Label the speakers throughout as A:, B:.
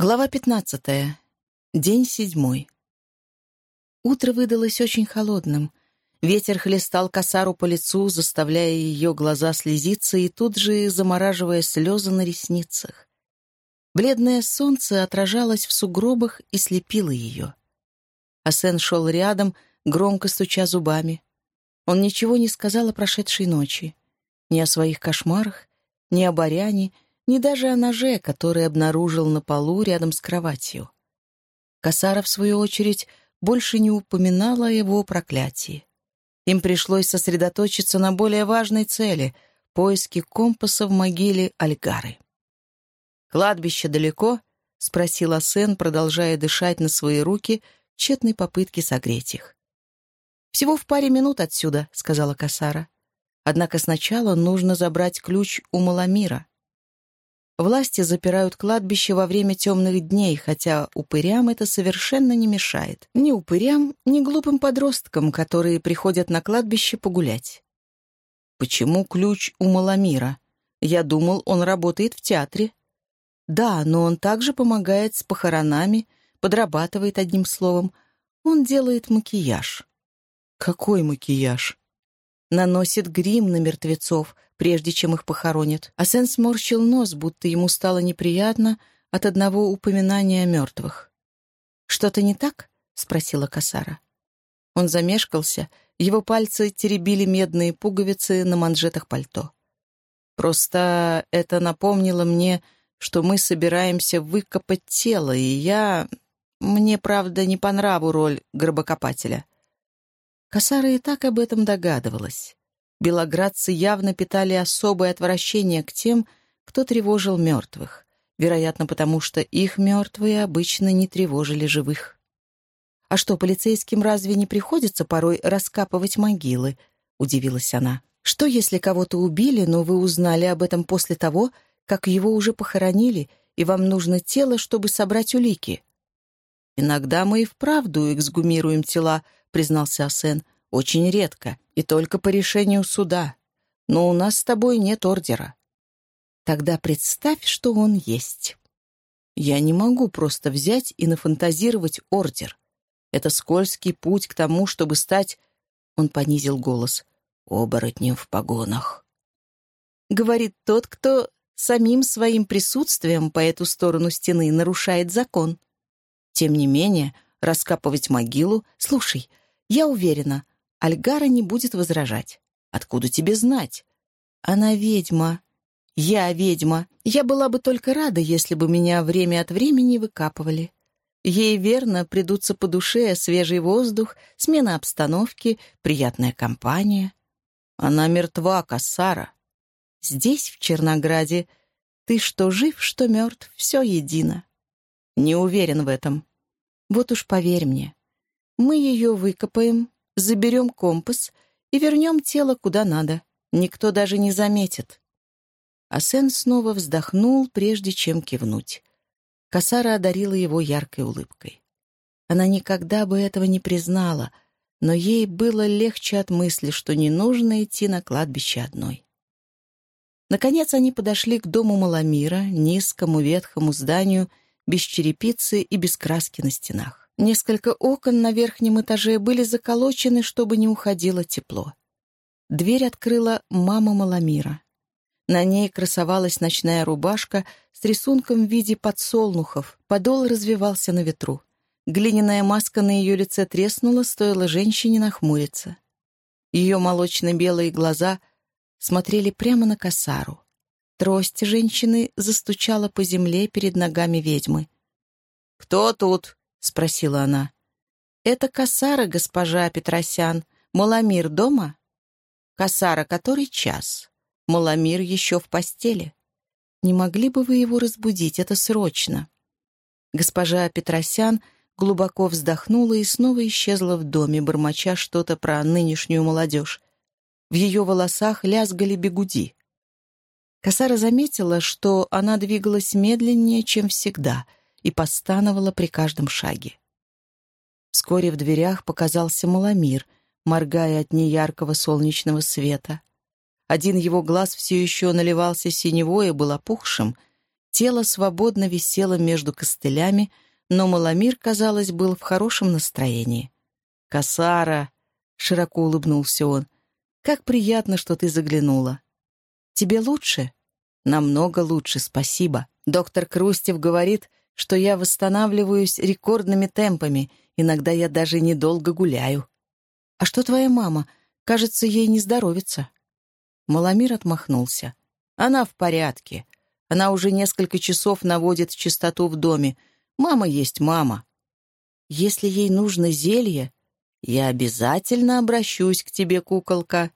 A: Глава 15. День седьмой. Утро выдалось очень холодным. Ветер хлестал косару по лицу, заставляя ее глаза слезиться и тут же замораживая слезы на ресницах. Бледное солнце отражалось в сугробах и слепило ее. Асен шел рядом, громко стуча зубами. Он ничего не сказал о прошедшей ночи. Ни о своих кошмарах, ни о Баряне, ни даже о ноже, который обнаружил на полу рядом с кроватью. Косара, в свою очередь, больше не упоминала о его проклятии. Им пришлось сосредоточиться на более важной цели — поиске компаса в могиле Альгары. «Кладбище далеко?» — спросил Асен, продолжая дышать на свои руки в тщетной попытке согреть их. «Всего в паре минут отсюда», — сказала Касара. «Однако сначала нужно забрать ключ у Маламира. Власти запирают кладбище во время темных дней, хотя упырям это совершенно не мешает. Ни упырям, ни глупым подросткам, которые приходят на кладбище погулять. Почему ключ у Маламира? Я думал, он работает в театре. Да, но он также помогает с похоронами, подрабатывает одним словом. Он делает макияж. Какой макияж? Наносит грим на мертвецов — прежде чем их похоронят. А Сен сморщил нос, будто ему стало неприятно от одного упоминания о мертвых. «Что-то не так?» — спросила Касара. Он замешкался, его пальцы теребили медные пуговицы на манжетах пальто. «Просто это напомнило мне, что мы собираемся выкопать тело, и я... Мне, правда, не по нраву роль гробокопателя». Касара и так об этом догадывалась белоградцы явно питали особое отвращение к тем, кто тревожил мертвых, вероятно, потому что их мертвые обычно не тревожили живых. «А что, полицейским разве не приходится порой раскапывать могилы?» — удивилась она. «Что, если кого-то убили, но вы узнали об этом после того, как его уже похоронили, и вам нужно тело, чтобы собрать улики?» «Иногда мы и вправду эксгумируем тела», — признался Асен. «Очень редко и только по решению суда. Но у нас с тобой нет ордера. Тогда представь, что он есть. Я не могу просто взять и нафантазировать ордер. Это скользкий путь к тому, чтобы стать... Он понизил голос. Оборотнем в погонах. Говорит тот, кто самим своим присутствием по эту сторону стены нарушает закон. Тем не менее, раскапывать могилу... Слушай, я уверена, Альгара не будет возражать. «Откуда тебе знать?» «Она ведьма. Я ведьма. Я была бы только рада, если бы меня время от времени выкапывали. Ей верно придутся по душе свежий воздух, смена обстановки, приятная компания. Она мертва, Кассара. Здесь, в Чернограде, ты что жив, что мертв, все едино. Не уверен в этом. Вот уж поверь мне. Мы ее выкопаем, заберем компас и вернем тело куда надо. Никто даже не заметит». Асен снова вздохнул, прежде чем кивнуть. Касара одарила его яркой улыбкой. Она никогда бы этого не признала, но ей было легче от мысли, что не нужно идти на кладбище одной. Наконец они подошли к дому Маламира, низкому ветхому зданию, без черепицы и без краски на стенах. Несколько окон на верхнем этаже были заколочены, чтобы не уходило тепло. Дверь открыла мама Маламира. На ней красовалась ночная рубашка с рисунком в виде подсолнухов, подол развивался на ветру. Глиняная маска на ее лице треснула, стоило женщине нахмуриться. Ее молочно-белые глаза смотрели прямо на косару. Трость женщины застучала по земле перед ногами ведьмы. «Кто тут?» — спросила она. «Это Касара, госпожа Петросян. Маламир дома?» «Касара, который час? Маламир еще в постели. Не могли бы вы его разбудить? Это срочно». Госпожа Петросян глубоко вздохнула и снова исчезла в доме, бормоча что-то про нынешнюю молодежь. В ее волосах лязгали бегуди. Касара заметила, что она двигалась медленнее, чем всегда — и постановала при каждом шаге. Вскоре в дверях показался Маламир, моргая от неяркого солнечного света. Один его глаз все еще наливался синевой и был опухшим, Тело свободно висело между костылями, но Маламир, казалось, был в хорошем настроении. «Косара!» — широко улыбнулся он. «Как приятно, что ты заглянула. Тебе лучше?» «Намного лучше, спасибо. Доктор Крустев говорит, что я восстанавливаюсь рекордными темпами, иногда я даже недолго гуляю». «А что твоя мама? Кажется, ей не здоровится». Маламир отмахнулся. «Она в порядке. Она уже несколько часов наводит чистоту в доме. Мама есть мама. Если ей нужно зелье, я обязательно обращусь к тебе, куколка».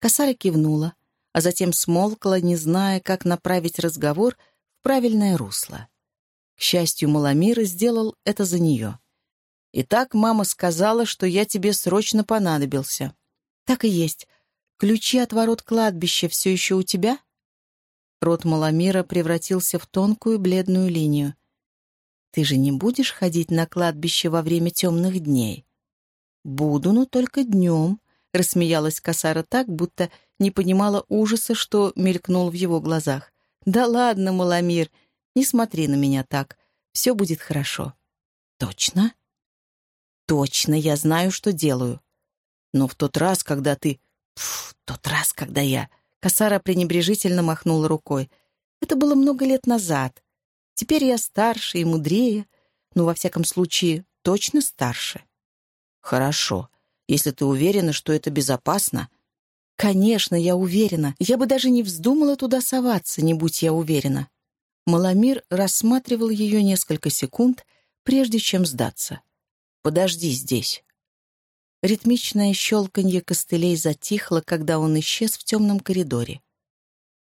A: Косара кивнула, а затем смолкла, не зная, как направить разговор в правильное русло. К счастью, Маламир сделал это за нее. «Итак, мама сказала, что я тебе срочно понадобился». «Так и есть. Ключи от ворот кладбища все еще у тебя?» Рот Маламира превратился в тонкую бледную линию. «Ты же не будешь ходить на кладбище во время темных дней?» «Буду, но только днем», — рассмеялась Касара так, будто не понимала ужаса, что мелькнул в его глазах. «Да ладно, Маламир, не смотри на меня так. Все будет хорошо». «Точно?» «Точно, я знаю, что делаю. Но в тот раз, когда ты... Пф, тот раз, когда я...» Касара пренебрежительно махнула рукой. «Это было много лет назад. Теперь я старше и мудрее, но, во всяком случае, точно старше». «Хорошо, если ты уверена, что это безопасно». «Конечно, я уверена. Я бы даже не вздумала туда соваться, не будь я уверена». Маламир рассматривал ее несколько секунд, прежде чем сдаться. «Подожди здесь». Ритмичное щелканье костылей затихло, когда он исчез в темном коридоре.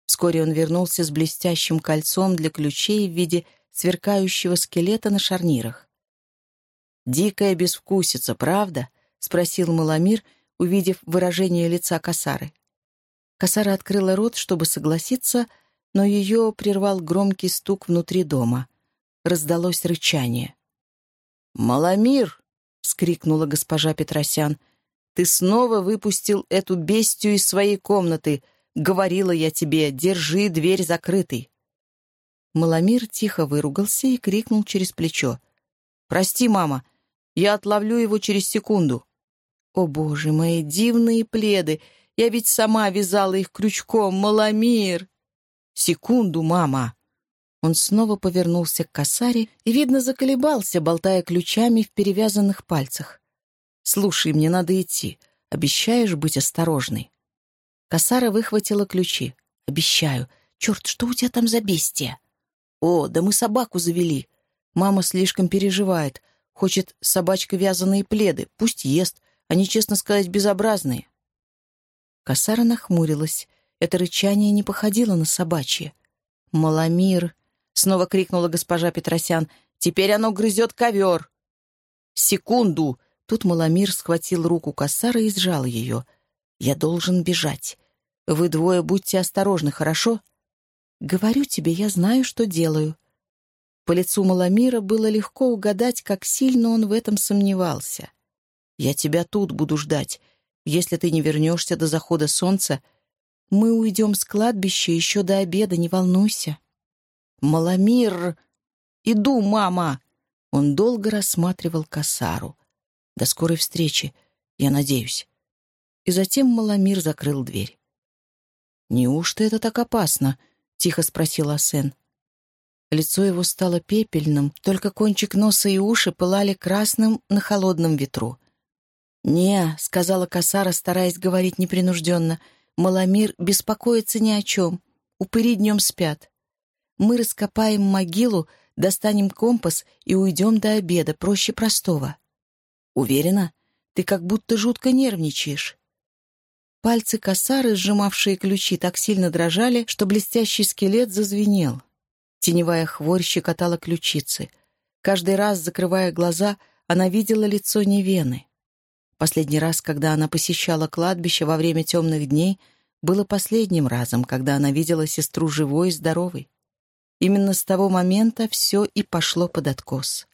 A: Вскоре он вернулся с блестящим кольцом для ключей в виде сверкающего скелета на шарнирах. «Дикая безвкусица, правда?» — спросил Маламир, увидев выражение лица Касары. Касара открыла рот, чтобы согласиться, но ее прервал громкий стук внутри дома. Раздалось рычание. «Маламир!» — вскрикнула госпожа Петросян. «Ты снова выпустил эту бестию из своей комнаты. Говорила я тебе, держи дверь закрытой». Маламир тихо выругался и крикнул через плечо. «Прости, мама, я отловлю его через секунду». «О, боже, мои дивные пледы! Я ведь сама вязала их крючком, Маламир!» «Секунду, мама!» Он снова повернулся к косаре и, видно, заколебался, болтая ключами в перевязанных пальцах. «Слушай, мне надо идти. Обещаешь быть осторожной?» Косара выхватила ключи. «Обещаю. Черт, что у тебя там за бестия?» «О, да мы собаку завели. Мама слишком переживает. Хочет собачка вязаные пледы. Пусть ест. Они, честно сказать, безобразные». Косара нахмурилась. Это рычание не походило на собачье. «Маламир!» — снова крикнула госпожа Петросян. «Теперь оно грызет ковер!» «Секунду!» Тут Маламир схватил руку Кассара и сжал ее. «Я должен бежать. Вы двое будьте осторожны, хорошо?» «Говорю тебе, я знаю, что делаю». По лицу Маламира было легко угадать, как сильно он в этом сомневался. «Я тебя тут буду ждать. Если ты не вернешься до захода солнца, мы уйдем с кладбища еще до обеда, не волнуйся». «Маламир! Иду, мама!» Он долго рассматривал косару. «До скорой встречи, я надеюсь». И затем Маламир закрыл дверь. «Неужто это так опасно?» — тихо спросил Асен. Лицо его стало пепельным, только кончик носа и уши пылали красным на холодном ветру. «Не», — сказала Касара, стараясь говорить непринужденно, — «Маламир беспокоится ни о чем. Упыри днем спят. Мы раскопаем могилу, достанем компас и уйдем до обеда, проще простого. Уверена? Ты как будто жутко нервничаешь. Пальцы косары, сжимавшие ключи, так сильно дрожали, что блестящий скелет зазвенел. Теневая хворь щекотала ключицы. Каждый раз, закрывая глаза, она видела лицо Невены. Последний раз, когда она посещала кладбище во время темных дней, было последним разом, когда она видела сестру живой и здоровой. Именно с того момента все и пошло под откос.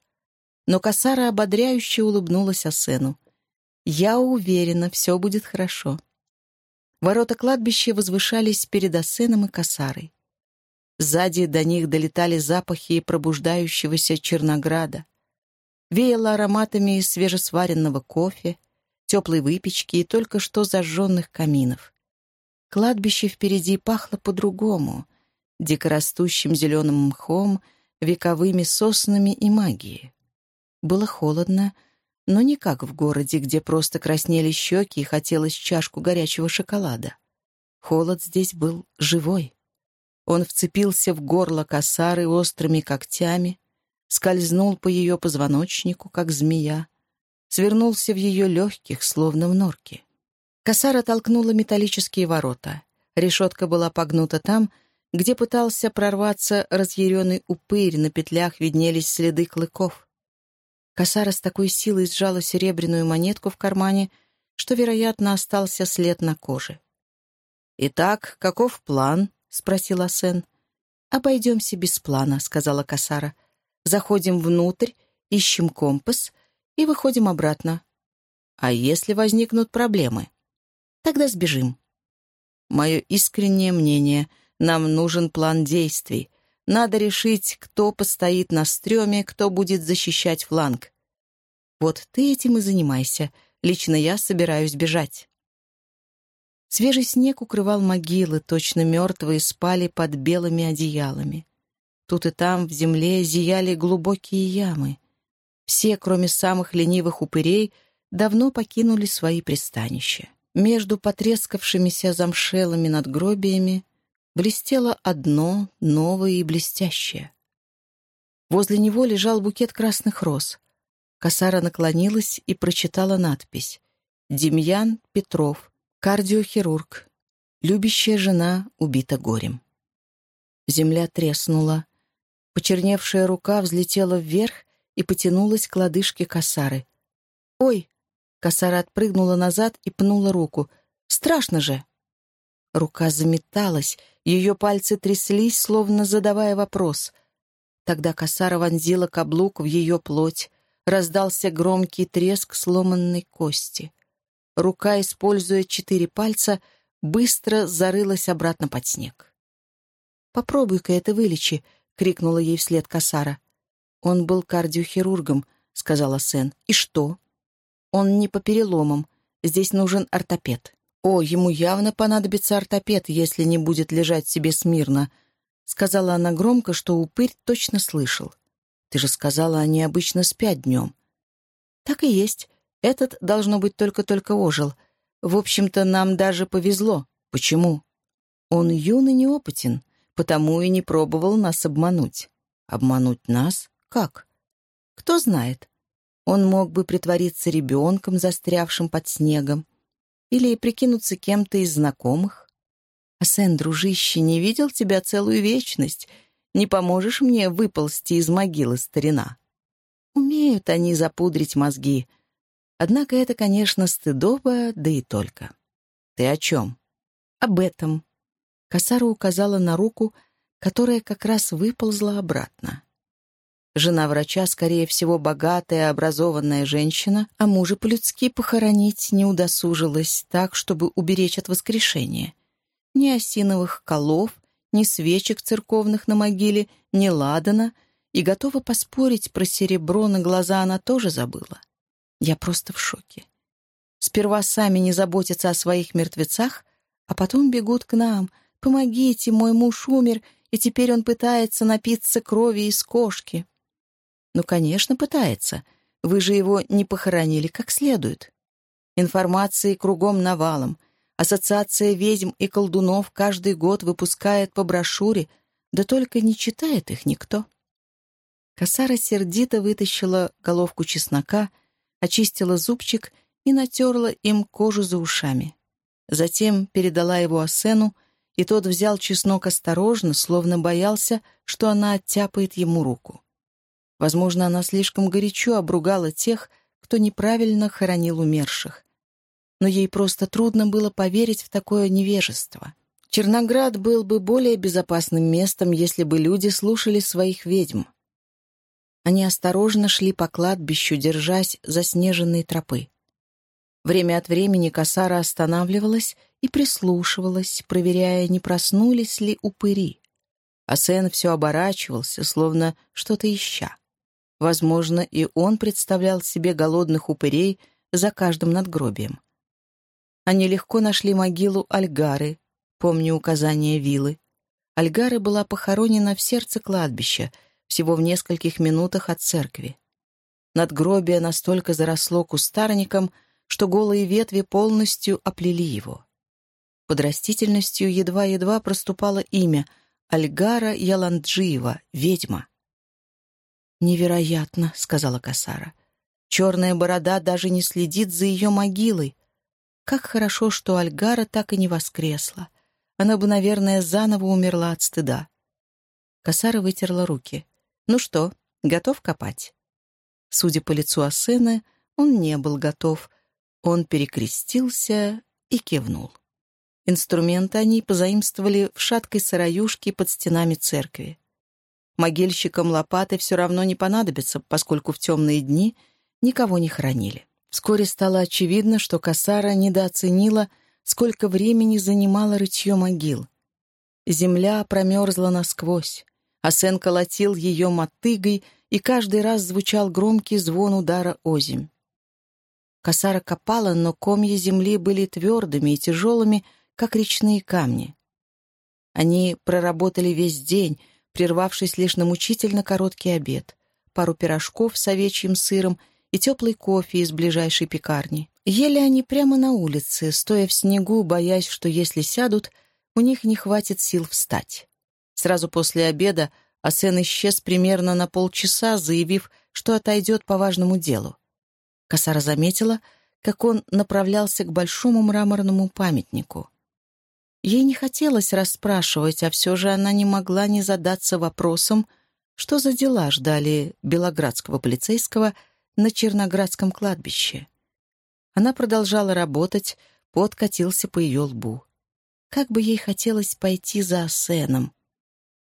A: Но Касара ободряюще улыбнулась Асену. «Я уверена, все будет хорошо». Ворота кладбища возвышались перед Асеном и Касарой. Сзади до них долетали запахи пробуждающегося Чернограда. Веяло ароматами свежесваренного кофе, теплой выпечки и только что зажженных каминов. Кладбище впереди пахло по-другому, дикорастущим зеленым мхом, вековыми соснами и магией. Было холодно, но не как в городе, где просто краснели щеки и хотелось чашку горячего шоколада. Холод здесь был живой. Он вцепился в горло косары острыми когтями, скользнул по ее позвоночнику, как змея, свернулся в ее легких, словно в норке. Косара толкнула металлические ворота. Решетка была погнута там, где пытался прорваться разъяренный упырь, на петлях виднелись следы клыков. Косара с такой силой сжала серебряную монетку в кармане, что, вероятно, остался след на коже. «Итак, каков план?» — спросил Асен. «Обойдемся без плана», — сказала Касара. «Заходим внутрь, ищем компас и выходим обратно. А если возникнут проблемы? Тогда сбежим». «Мое искреннее мнение — нам нужен план действий. Надо решить, кто постоит на стреме, кто будет защищать фланг. Вот ты этим и занимайся. Лично я собираюсь бежать». Свежий снег укрывал могилы, точно мертвые спали под белыми одеялами. Тут и там в земле зияли глубокие ямы. Все, кроме самых ленивых упырей, давно покинули свои пристанища. Между потрескавшимися замшелыми надгробиями блестело одно, новое и блестящее. Возле него лежал букет красных роз. Косара наклонилась и прочитала надпись «Демьян Петров, Кардиохирург. Любящая жена убита горем. Земля треснула. Почерневшая рука взлетела вверх и потянулась к лодыжке косары. «Ой!» Косара отпрыгнула назад и пнула руку. «Страшно же!» Рука заметалась, ее пальцы тряслись, словно задавая вопрос. Тогда косара вонзила каблук в ее плоть, раздался громкий треск сломанной кости. Рука, используя четыре пальца, быстро зарылась обратно под снег. «Попробуй-ка это вылечи», — крикнула ей вслед Касара. «Он был кардиохирургом», — сказала Сен. «И что?» «Он не по переломам. Здесь нужен ортопед». «О, ему явно понадобится ортопед, если не будет лежать себе смирно», — сказала она громко, что упырь точно слышал. «Ты же сказала, они обычно спят днем». «Так и есть. Этот, должно быть, только-только ожил. В общем-то, нам даже повезло. Почему? Он юн и неопытен, потому и не пробовал нас обмануть. Обмануть нас? Как? Кто знает. Он мог бы притвориться ребенком, застрявшим под снегом, или прикинуться кем-то из знакомых. А Сен, дружище, не видел тебя целую вечность. Не поможешь мне выползти из могилы, старина? Умеют они запудрить мозги, Однако это, конечно, стыдоба, да и только. «Ты о чем?» «Об этом». Косара указала на руку, которая как раз выползла обратно. Жена врача, скорее всего, богатая, образованная женщина, а мужа по-людски похоронить не удосужилась так, чтобы уберечь от воскрешения. Ни осиновых колов, ни свечек церковных на могиле, ни ладана, и готова поспорить про серебро на глаза она тоже забыла. Я просто в шоке. Сперва сами не заботятся о своих мертвецах, а потом бегут к нам. «Помогите, мой муж умер, и теперь он пытается напиться крови из кошки». «Ну, конечно, пытается. Вы же его не похоронили как следует». Информации кругом навалом. Ассоциация ведьм и колдунов каждый год выпускает по брошюре, да только не читает их никто. Косара сердито вытащила головку чеснока — очистила зубчик и натерла им кожу за ушами. Затем передала его Асену, и тот взял чеснок осторожно, словно боялся, что она оттяпает ему руку. Возможно, она слишком горячо обругала тех, кто неправильно хоронил умерших. Но ей просто трудно было поверить в такое невежество. Черноград был бы более безопасным местом, если бы люди слушали своих ведьм. Они осторожно шли по кладбищу, держась заснеженной тропы. Время от времени косара останавливалась и прислушивалась, проверяя, не проснулись ли упыри. Асен все оборачивался, словно что-то ища. Возможно, и он представлял себе голодных упырей за каждым надгробием. Они легко нашли могилу Альгары, помню указание вилы. Альгара была похоронена в сердце кладбища, всего в нескольких минутах от церкви. Надгробие настолько заросло кустарником, что голые ветви полностью оплели его. Под растительностью едва-едва проступало имя Альгара Яланджиева, ведьма. «Невероятно», — сказала Касара. «Черная борода даже не следит за ее могилой. Как хорошо, что Альгара так и не воскресла. Она бы, наверное, заново умерла от стыда». Касара вытерла руки. «Ну что, готов копать?» Судя по лицу Асены, он не был готов. Он перекрестился и кивнул. Инструменты они позаимствовали в шаткой сыроюшке под стенами церкви. Могильщикам лопаты все равно не понадобятся, поскольку в темные дни никого не хоронили. Вскоре стало очевидно, что Касара недооценила, сколько времени занимало рытье могил. Земля промерзла насквозь. Асен колотил ее мотыгой, и каждый раз звучал громкий звон удара озимь. Косара копала, но комья земли были твердыми и тяжелыми, как речные камни. Они проработали весь день, прервавшись лишь на мучительно короткий обед, пару пирожков с овечьим сыром и теплый кофе из ближайшей пекарни. Ели они прямо на улице, стоя в снегу, боясь, что если сядут, у них не хватит сил встать. Сразу после обеда Асен исчез примерно на полчаса, заявив, что отойдет по важному делу. Косара заметила, как он направлялся к большому мраморному памятнику. Ей не хотелось расспрашивать, а все же она не могла не задаться вопросом, что за дела ждали белоградского полицейского на Черноградском кладбище. Она продолжала работать, пот катился по ее лбу. Как бы ей хотелось пойти за Асеном.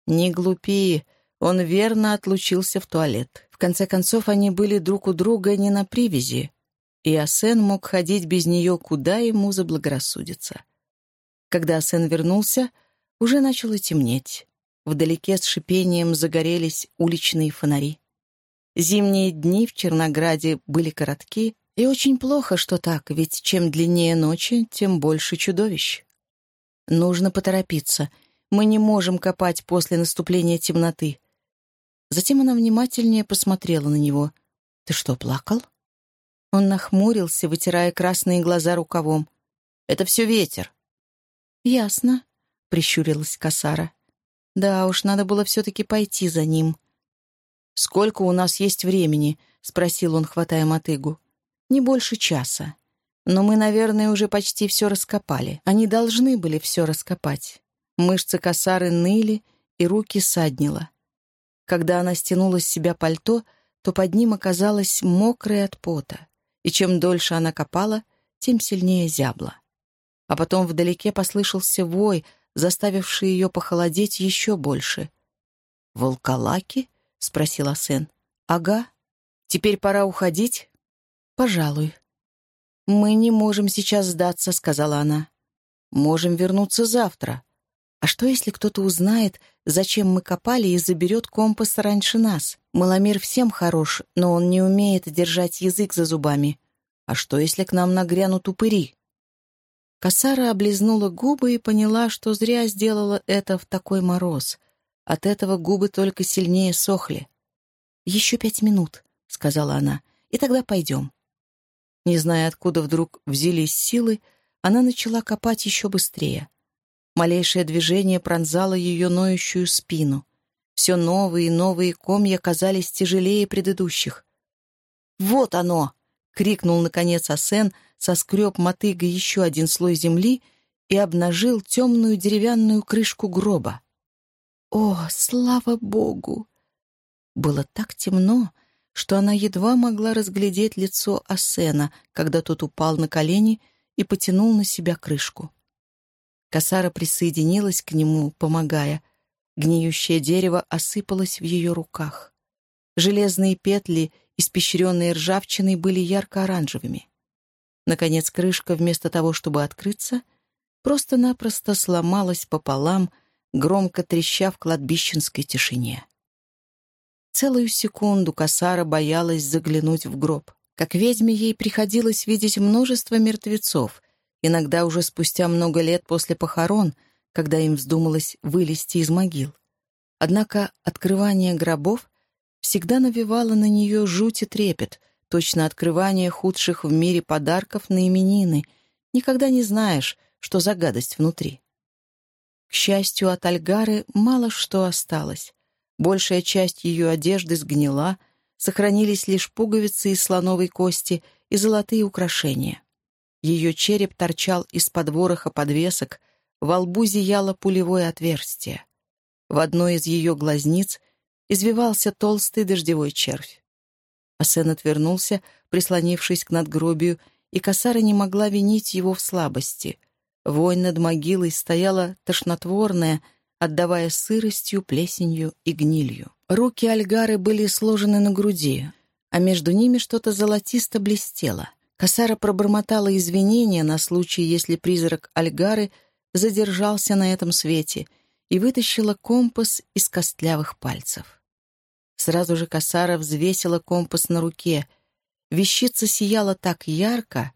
A: «Не глупи, он верно отлучился в туалет. В конце концов, они были друг у друга не на привязи, и Асен мог ходить без нее, куда ему заблагорассудится. Когда Асен вернулся, уже начало темнеть. Вдалеке с шипением загорелись уличные фонари. Зимние дни в Чернограде были коротки, и очень плохо, что так, ведь чем длиннее ночи, тем больше чудовищ. Нужно поторопиться. Мы не можем копать после наступления темноты. Затем она внимательнее посмотрела на него. «Ты что, плакал?» Он нахмурился, вытирая красные глаза рукавом. «Это все ветер». «Ясно», — прищурилась Касара. «Да уж, надо было все-таки пойти за ним». «Сколько у нас есть времени?» — спросил он, хватая мотыгу. «Не больше часа. Но мы, наверное, уже почти все раскопали. Они должны были все раскопать. Мышцы косары ныли, и руки саднило. Когда она стянула с себя пальто, то под ним оказалось мокрое от пота, и чем дольше она копала, тем сильнее зябла. А потом вдалеке послышался вой, заставивший ее похолодеть еще больше. «Волколаки?» — спросила Сен. «Ага. Теперь пора уходить?» «Пожалуй». «Мы не можем сейчас сдаться», — сказала она. «Можем вернуться завтра. А что, если кто-то узнает, зачем мы копали и заберет компас раньше нас? Маломир всем хорош, но он не умеет держать язык за зубами. А что, если к нам нагрянут упыри? Косара облизнула губы и поняла, что зря сделала это в такой мороз. От этого губы только сильнее сохли. «Еще пять минут», — сказала она, — «и тогда пойдем». Не зная, откуда вдруг взялись силы, она начала копать еще быстрее. Малейшее движение пронзало ее ноющую спину. Все новые и новые комья казались тяжелее предыдущих. «Вот оно!» — крикнул, наконец, Асен, соскреб мотыгой еще один слой земли и обнажил темную деревянную крышку гроба. «О, слава Богу!» Было так темно, что она едва могла разглядеть лицо Асена, когда тот упал на колени и потянул на себя крышку. Косара присоединилась к нему, помогая. Гниющее дерево осыпалось в ее руках. Железные петли, испещренные ржавчиной, были ярко-оранжевыми. Наконец крышка, вместо того, чтобы открыться, просто-напросто сломалась пополам, громко треща в кладбищенской тишине. Целую секунду Касара боялась заглянуть в гроб. Как ведьме ей приходилось видеть множество мертвецов, иногда уже спустя много лет после похорон, когда им вздумалось вылезти из могил. Однако открывание гробов всегда навевало на нее жуть и трепет, точно открывание худших в мире подарков на именины. Никогда не знаешь, что за гадость внутри. К счастью, от Альгары мало что осталось. Большая часть ее одежды сгнила, сохранились лишь пуговицы из слоновой кости и золотые украшения. Ее череп торчал из-под вороха подвесок, во лбу зияло пулевое отверстие. В одной из ее глазниц извивался толстый дождевой червь. Асен отвернулся, прислонившись к надгробию, и Касара не могла винить его в слабости. Вонь над могилой стояла тошнотворная, отдавая сыростью, плесенью и гнилью. Руки Альгары были сложены на груди, а между ними что-то золотисто блестело. Касара пробормотала извинения на случай, если призрак Альгары задержался на этом свете, и вытащила компас из костлявых пальцев. Сразу же Касара взвесила компас на руке. Вещица сияла так ярко,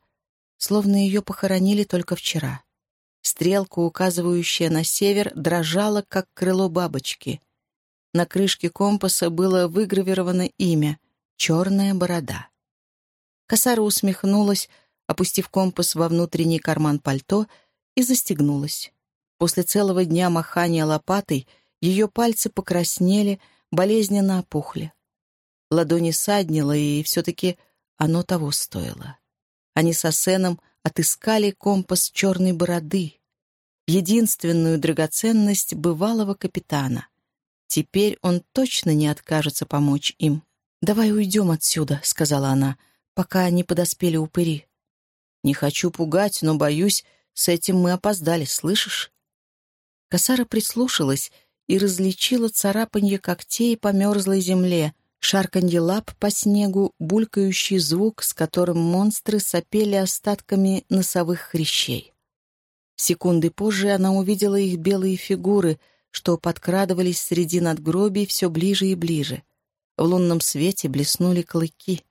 A: словно ее похоронили только вчера. Стрелка, указывающая на север, дрожала, как крыло бабочки. На крышке компаса было выгравировано имя — «Черная борода». Косара усмехнулась, опустив компас во внутренний карман пальто, и застегнулась. После целого дня махания лопатой ее пальцы покраснели — болезненно опухли. Ладони саднило, и все-таки оно того стоило. Они с Асеном отыскали компас черной бороды, единственную драгоценность бывалого капитана. Теперь он точно не откажется помочь им. «Давай уйдем отсюда», — сказала она, — «пока не подоспели упыри». «Не хочу пугать, но, боюсь, с этим мы опоздали, слышишь?» Косара прислушалась и различила царапанье когтей по мерзлой земле, шарканье лап по снегу, булькающий звук, с которым монстры сопели остатками носовых хрящей. Секунды позже она увидела их белые фигуры, что подкрадывались среди надгробий все ближе и ближе. В лунном свете блеснули клыки.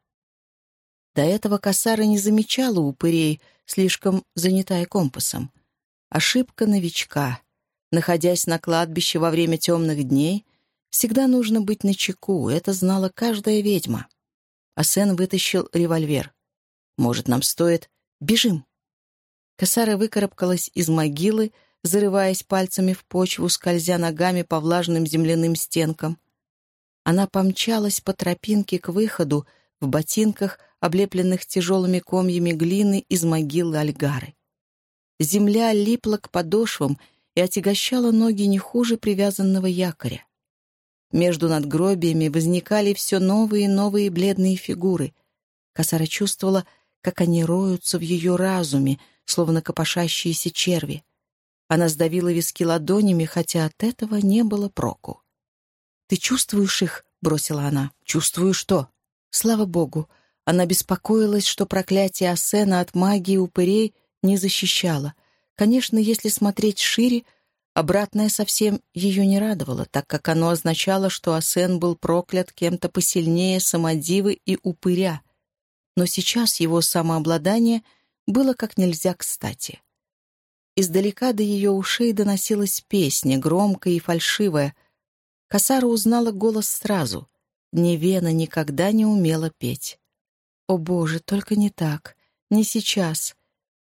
A: До этого косара не замечала упырей, слишком занятая компасом. Ошибка новичка. Находясь на кладбище во время темных дней, всегда нужно быть начеку, это знала каждая ведьма. Асен вытащил револьвер. «Может, нам стоит... Бежим!» Косара выкарабкалась из могилы, зарываясь пальцами в почву, скользя ногами по влажным земляным стенкам. Она помчалась по тропинке к выходу в ботинках, облепленных тяжелыми комьями глины из могилы Альгары. Земля липла к подошвам и отягощала ноги не хуже привязанного якоря. Между надгробиями возникали все новые и новые бледные фигуры. Косара чувствовала, как они роются в ее разуме, словно копошащиеся черви. Она сдавила виски ладонями, хотя от этого не было проку. «Ты чувствуешь их?» — бросила она. «Чувствую что?» Слава богу, она беспокоилась, что проклятие Асена от магии упырей не защищало — Конечно, если смотреть шире, обратное совсем ее не радовало, так как оно означало, что Асен был проклят кем-то посильнее самодивы и упыря. Но сейчас его самообладание было как нельзя кстати. Издалека до ее ушей доносилась песня, громкая и фальшивая. Касара узнала голос сразу. Невена никогда не умела петь. «О, Боже, только не так, не сейчас!»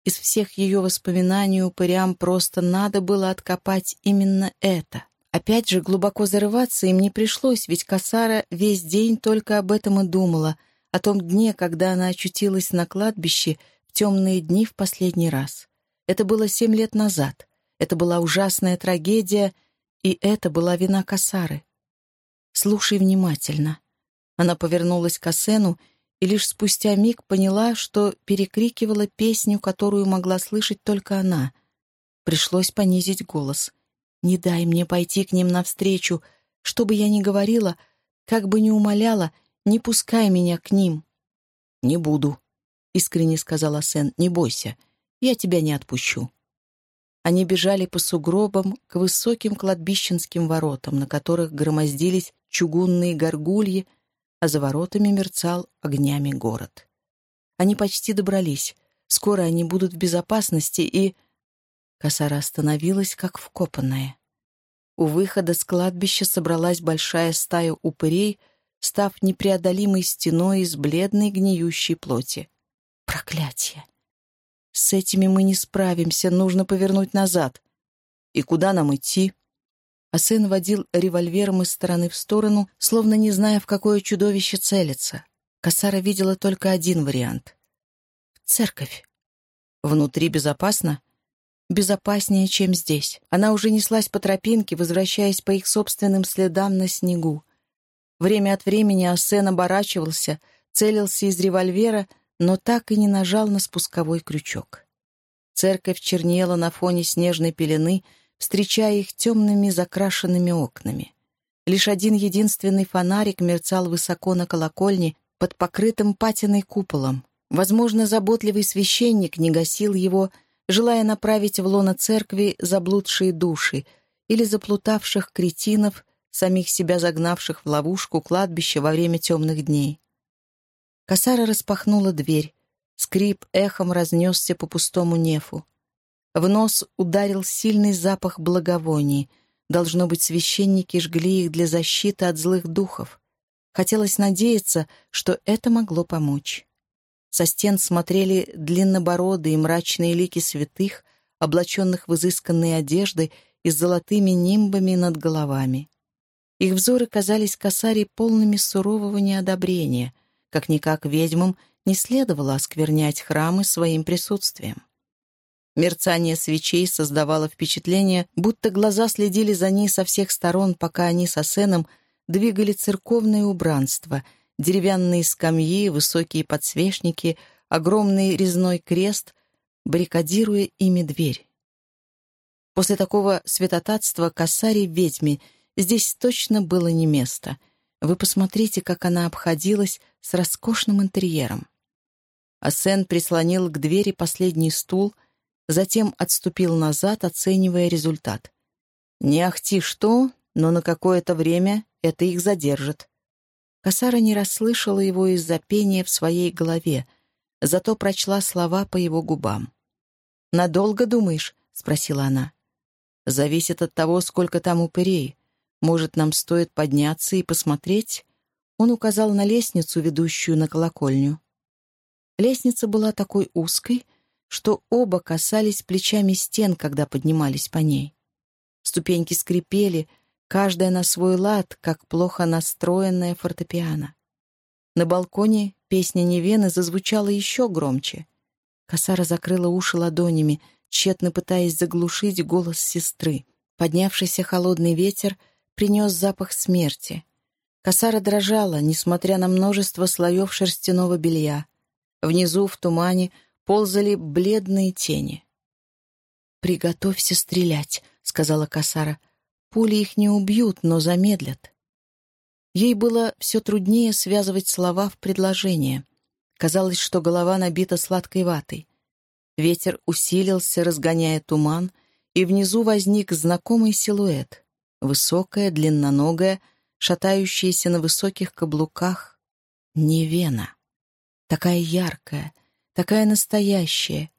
A: Из всех ее воспоминаний упырям просто надо было откопать именно это. Опять же, глубоко зарываться им не пришлось, ведь Касара весь день только об этом и думала, о том дне, когда она очутилась на кладбище в темные дни в последний раз. Это было семь лет назад. Это была ужасная трагедия, и это была вина Касары. «Слушай внимательно». Она повернулась к Асену и лишь спустя миг поняла, что перекрикивала песню, которую могла слышать только она. Пришлось понизить голос. «Не дай мне пойти к ним навстречу. Что бы я ни говорила, как бы ни умоляла, не пускай меня к ним». «Не буду», — искренне сказала Сен. «Не бойся, я тебя не отпущу». Они бежали по сугробам к высоким кладбищенским воротам, на которых громоздились чугунные горгульи, а за воротами мерцал огнями город. Они почти добрались. Скоро они будут в безопасности, и... Косара остановилась, как вкопанная. У выхода с кладбища собралась большая стая упырей, став непреодолимой стеной из бледной гниющей плоти. Проклятие! С этими мы не справимся, нужно повернуть назад. И куда нам идти? А сын водил револьвером из стороны в сторону, словно не зная, в какое чудовище целиться. Косара видела только один вариант. церковь. Внутри безопасно? Безопаснее, чем здесь. Она уже неслась по тропинке, возвращаясь по их собственным следам на снегу. Время от времени Ассен оборачивался, целился из револьвера, но так и не нажал на спусковой крючок. Церковь чернела на фоне снежной пелены, встречая их темными закрашенными окнами. Лишь один единственный фонарик мерцал высоко на колокольне под покрытым патиной куполом. Возможно, заботливый священник не гасил его, желая направить в лоно церкви заблудшие души или заплутавших кретинов, самих себя загнавших в ловушку кладбища во время темных дней. Косара распахнула дверь. Скрип эхом разнесся по пустому нефу. В нос ударил сильный запах благовоний. Должно быть, священники жгли их для защиты от злых духов. Хотелось надеяться, что это могло помочь. Со стен смотрели длиннобородые и мрачные лики святых, облаченных в изысканные одежды и с золотыми нимбами над головами. Их взоры казались косари полными сурового неодобрения — как-никак ведьмам не следовало осквернять храмы своим присутствием. Мерцание свечей создавало впечатление, будто глаза следили за ней со всех сторон, пока они со сеном двигали церковное убранство, деревянные скамьи, высокие подсвечники, огромный резной крест, баррикадируя ими дверь. После такого святотатства косари ведьме здесь точно было не место. Вы посмотрите, как она обходилась с роскошным интерьером. Асен прислонил к двери последний стул, затем отступил назад, оценивая результат. Не ахти что, но на какое-то время это их задержит. Касара не расслышала его из-за пения в своей голове, зато прочла слова по его губам. «Надолго думаешь?» — спросила она. «Зависит от того, сколько там упырей. Может, нам стоит подняться и посмотреть?» Он указал на лестницу, ведущую на колокольню. Лестница была такой узкой, что оба касались плечами стен, когда поднимались по ней. Ступеньки скрипели, каждая на свой лад, как плохо настроенная фортепиано. На балконе песня Невены зазвучала еще громче. Косара закрыла уши ладонями, тщетно пытаясь заглушить голос сестры. Поднявшийся холодный ветер принес запах смерти. Косара дрожала, несмотря на множество слоев шерстяного белья. Внизу, в тумане, ползали бледные тени. «Приготовься стрелять», — сказала Косара. «Пули их не убьют, но замедлят». Ей было все труднее связывать слова в предложение. Казалось, что голова набита сладкой ватой. Ветер усилился, разгоняя туман, и внизу возник знакомый силуэт. Высокая, длинноногая, шатающаяся на высоких каблуках Невена. Такая яркая, такая настоящая.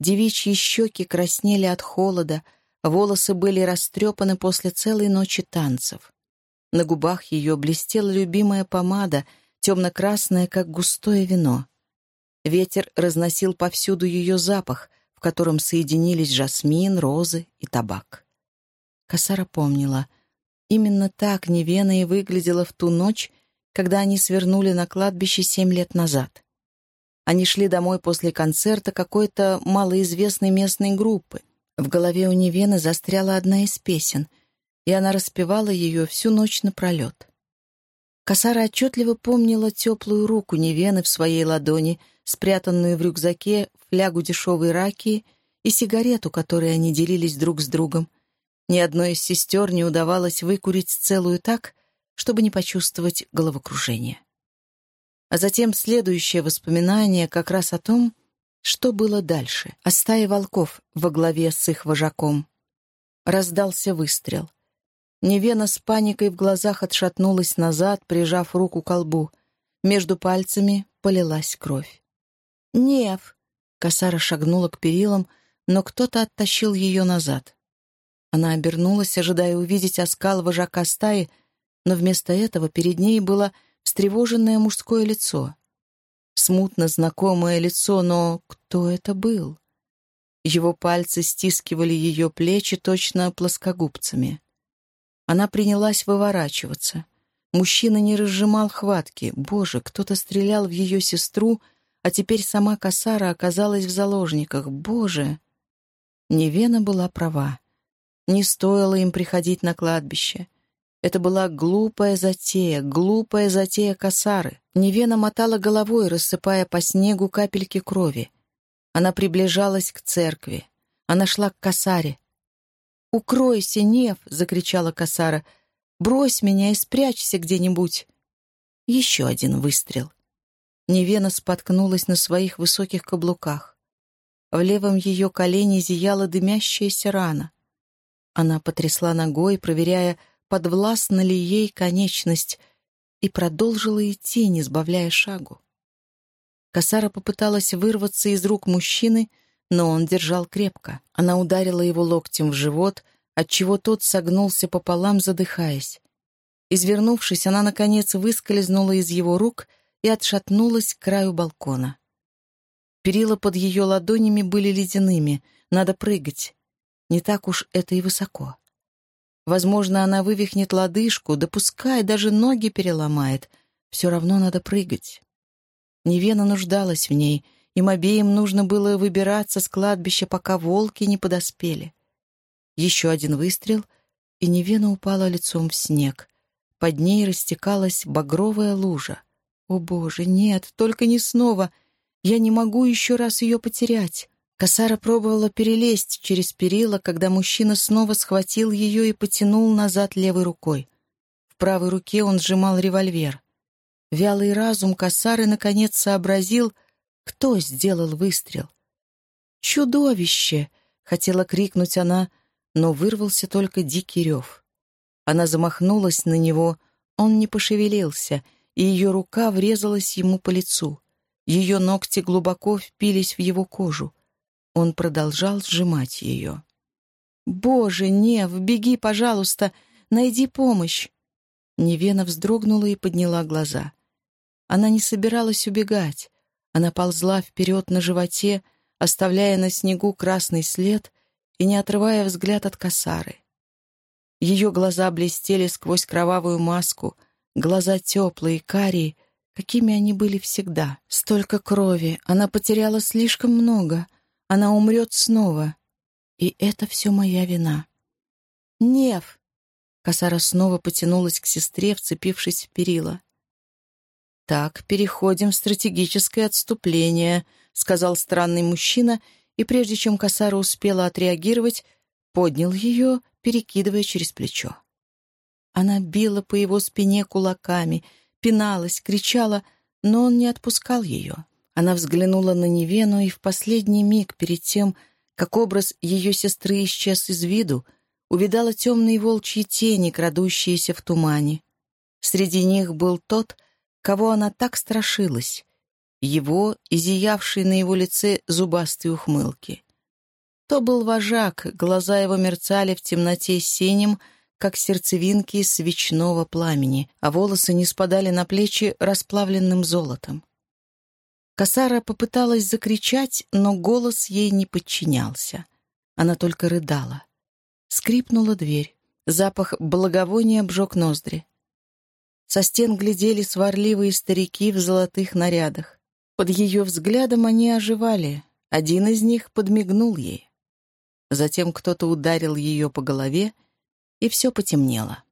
A: Девичьи щеки краснели от холода, волосы были растрепаны после целой ночи танцев. На губах ее блестела любимая помада, темно-красная, как густое вино. Ветер разносил повсюду ее запах, в котором соединились жасмин, розы и табак. Косара помнила — Именно так Невена и выглядела в ту ночь, когда они свернули на кладбище семь лет назад. Они шли домой после концерта какой-то малоизвестной местной группы. В голове у Невены застряла одна из песен, и она распевала ее всю ночь напролет. Косара отчетливо помнила теплую руку Невены в своей ладони, спрятанную в рюкзаке флягу дешевой раки и сигарету, которой они делились друг с другом — ни одной из сестер не удавалось выкурить целую так, чтобы не почувствовать головокружение. А затем следующее воспоминание как раз о том, Что было дальше? А стая волков во главе с их вожаком. Раздался выстрел. Невена с паникой в глазах отшатнулась назад, прижав руку к колбу. Между пальцами полилась кровь. «Нев!» — Косара шагнула к перилам, но кто-то оттащил ее назад. Она обернулась, ожидая увидеть оскал вожака стаи, но вместо этого перед ней было встревоженное мужское лицо. Смутно знакомое лицо, но кто это был? Его пальцы стискивали ее плечи точно плоскогубцами. Она принялась выворачиваться. Мужчина не разжимал хватки. Боже, кто-то стрелял в ее сестру, а теперь сама Касара оказалась в заложниках. Боже! Невена была права. Не стоило им приходить на кладбище. Это была глупая затея, глупая затея Касары. Невена мотала головой, рассыпая по снегу капельки крови. Она приближалась к церкви. Она шла к Касаре. «Укройся, Нев!» — закричала Касара. «Брось меня и спрячься где-нибудь!» Еще один выстрел. Невена споткнулась на своих высоких каблуках. В левом ее колене зияла дымящаяся рана. Она потрясла ногой, проверяя, подвластна ли ей конечность, и продолжила идти, не сбавляя шагу. Касара попыталась вырваться из рук мужчины, но он держал крепко. Она ударила его локтем в живот, отчего тот согнулся пополам, задыхаясь. Извернувшись, она, наконец, выскользнула из его рук и отшатнулась к краю балкона. Перила под ее ладонями были ледяными. Надо прыгать. Не так уж это и высоко. Возможно, она вывихнет лодыжку, да пускай даже ноги переломает. Все равно надо прыгать. Невена нуждалась в ней — им обеим нужно было выбираться с кладбища, пока волки не подоспели. Еще один выстрел, и Невена упала лицом в снег. Под ней растекалась багровая лужа. «О, Боже, нет, только не снова! Я не могу еще раз ее потерять!» Косара пробовала перелезть через перила, когда мужчина снова схватил ее и потянул назад левой рукой. В правой руке он сжимал револьвер. Вялый разум Косары наконец сообразил — кто сделал выстрел? «Чудовище!» — хотела крикнуть она, но вырвался только дикий рев. Она замахнулась на него, он не пошевелился, и ее рука врезалась ему по лицу. Ее ногти глубоко впились в его кожу. Он продолжал сжимать ее. «Боже, Нев, беги, пожалуйста, найди помощь!» Невена вздрогнула и подняла глаза. Она не собиралась убегать. Она ползла вперед на животе, оставляя на снегу красный след и не отрывая взгляд от косары. Ее глаза блестели сквозь кровавую маску, глаза теплые, карие, какими они были всегда. Столько крови, она потеряла слишком много, она умрет снова. И это все моя вина. «Нев!» Косара снова потянулась к сестре, вцепившись в перила. «Так, переходим в стратегическое отступление», — сказал странный мужчина, и прежде чем Касара успела отреагировать, поднял ее, перекидывая через плечо. Она била по его спине кулаками, пиналась, кричала, но он не отпускал ее. Она взглянула на Невену и в последний миг перед тем, как образ ее сестры исчез из виду, увидала темные волчьи тени, крадущиеся в тумане. Среди них был тот, кого она так страшилась, его и на его лице зубастые ухмылки. То был вожак, глаза его мерцали в темноте синим, как сердцевинки свечного пламени, а волосы не спадали на плечи расплавленным золотом. Касара попыталась закричать, но голос ей не подчинялся. Она только рыдала. Скрипнула дверь. Запах благовония обжег ноздри. Со стен глядели сварливые старики в золотых нарядах. Под ее взглядом они оживали. Один из них подмигнул ей. Затем кто-то ударил ее по голове, и все потемнело.